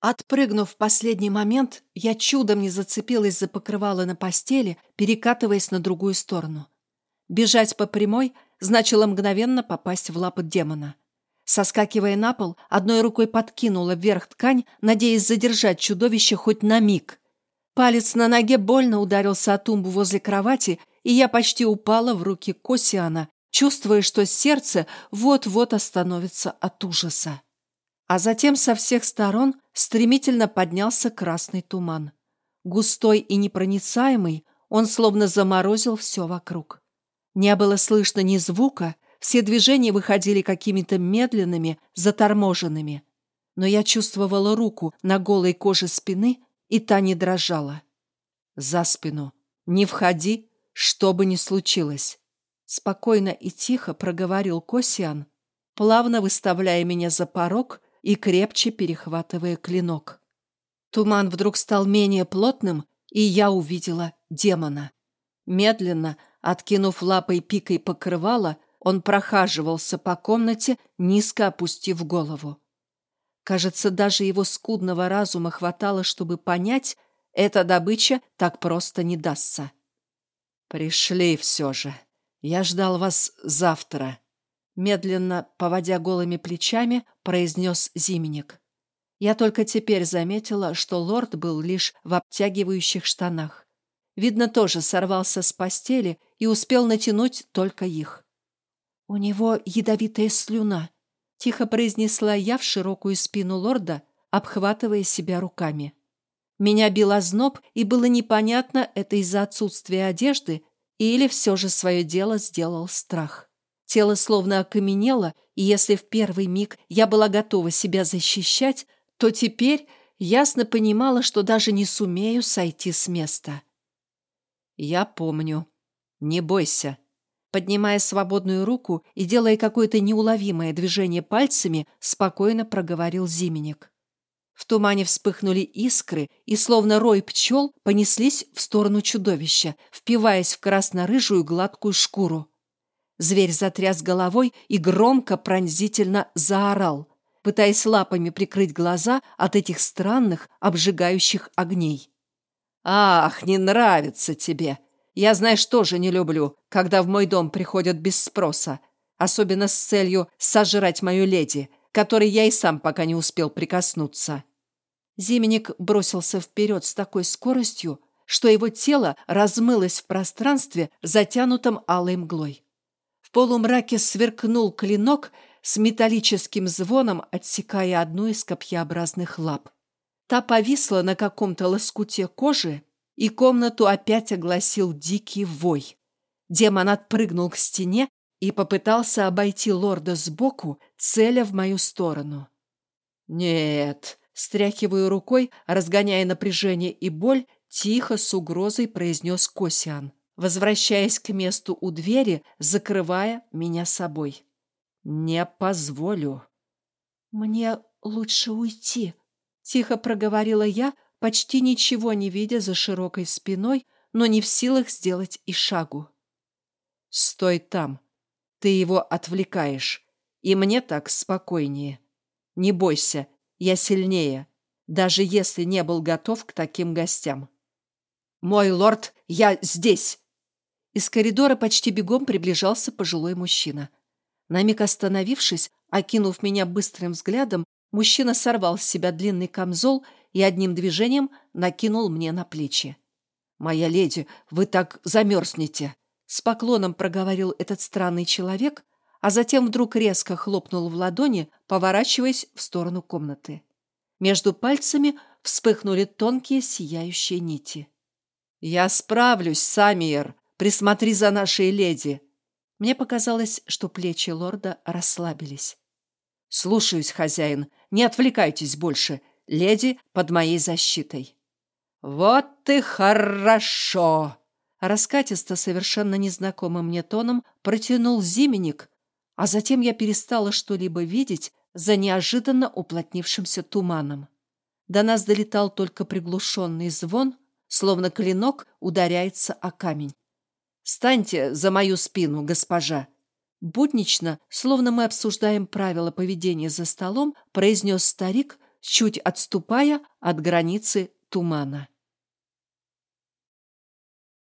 Отпрыгнув в последний момент, я чудом не зацепилась за покрывало на постели, перекатываясь на другую сторону. Бежать по прямой значило мгновенно попасть в лапы демона. Соскакивая на пол, одной рукой подкинула вверх ткань, надеясь задержать чудовище хоть на миг. Палец на ноге больно ударился о тумбу возле кровати, и я почти упала в руки Косиана, чувствуя, что сердце вот-вот остановится от ужаса. А затем со всех сторон стремительно поднялся красный туман. Густой и непроницаемый, он словно заморозил все вокруг. Не было слышно ни звука, все движения выходили какими-то медленными, заторможенными. Но я чувствовала руку на голой коже спины, и та не дрожала. За спину. Не входи, что бы ни случилось. Спокойно и тихо проговорил Косиан, плавно выставляя меня за порог и крепче перехватывая клинок. Туман вдруг стал менее плотным, и я увидела демона. Медленно, откинув лапой пикой покрывала, он прохаживался по комнате, низко опустив голову. Кажется, даже его скудного разума хватало, чтобы понять, эта добыча так просто не дастся. «Пришли все же. Я ждал вас завтра», медленно, поводя голыми плечами, произнес Зименник. Я только теперь заметила, что лорд был лишь в обтягивающих штанах. Видно, тоже сорвался с постели и успел натянуть только их. «У него ядовитая слюна», — тихо произнесла я в широкую спину лорда, обхватывая себя руками. Меня бил озноб, и было непонятно, это из-за отсутствия одежды или все же свое дело сделал страх. Тело словно окаменело, и если в первый миг я была готова себя защищать, то теперь ясно понимала, что даже не сумею сойти с места. «Я помню. Не бойся». Поднимая свободную руку и делая какое-то неуловимое движение пальцами, спокойно проговорил Зименник. В тумане вспыхнули искры и, словно рой пчел, понеслись в сторону чудовища, впиваясь в красно-рыжую гладкую шкуру. Зверь затряс головой и громко пронзительно заорал, пытаясь лапами прикрыть глаза от этих странных обжигающих огней. «Ах, не нравится тебе! Я, знаешь, тоже не люблю, когда в мой дом приходят без спроса, особенно с целью сожрать мою леди, которой я и сам пока не успел прикоснуться». Зименник бросился вперед с такой скоростью, что его тело размылось в пространстве, затянутом алой мглой. В полумраке сверкнул клинок с металлическим звоном, отсекая одну из копьеобразных лап. Та повисла на каком-то лоскуте кожи, и комнату опять огласил дикий вой. Демон отпрыгнул к стене и попытался обойти лорда сбоку, целя в мою сторону. «Нет», — стряхиваю рукой, разгоняя напряжение и боль, тихо с угрозой произнес Косиан возвращаясь к месту у двери, закрывая меня собой. «Не позволю». «Мне лучше уйти», — тихо проговорила я, почти ничего не видя за широкой спиной, но не в силах сделать и шагу. «Стой там. Ты его отвлекаешь, и мне так спокойнее. Не бойся, я сильнее, даже если не был готов к таким гостям». «Мой лорд, я здесь!» Из коридора почти бегом приближался пожилой мужчина. На миг остановившись, окинув меня быстрым взглядом, мужчина сорвал с себя длинный камзол и одним движением накинул мне на плечи. «Моя леди, вы так замерзнете!» С поклоном проговорил этот странный человек, а затем вдруг резко хлопнул в ладони, поворачиваясь в сторону комнаты. Между пальцами вспыхнули тонкие сияющие нити. «Я справлюсь, Самиер!» Присмотри за нашей леди!» Мне показалось, что плечи лорда расслабились. «Слушаюсь, хозяин. Не отвлекайтесь больше. Леди под моей защитой». «Вот ты хорошо!» Раскатисто, совершенно незнакомым мне тоном, протянул зименник, а затем я перестала что-либо видеть за неожиданно уплотнившимся туманом. До нас долетал только приглушенный звон, словно клинок ударяется о камень. «Станьте за мою спину, госпожа!» Буднично, словно мы обсуждаем правила поведения за столом, произнес старик, чуть отступая от границы тумана.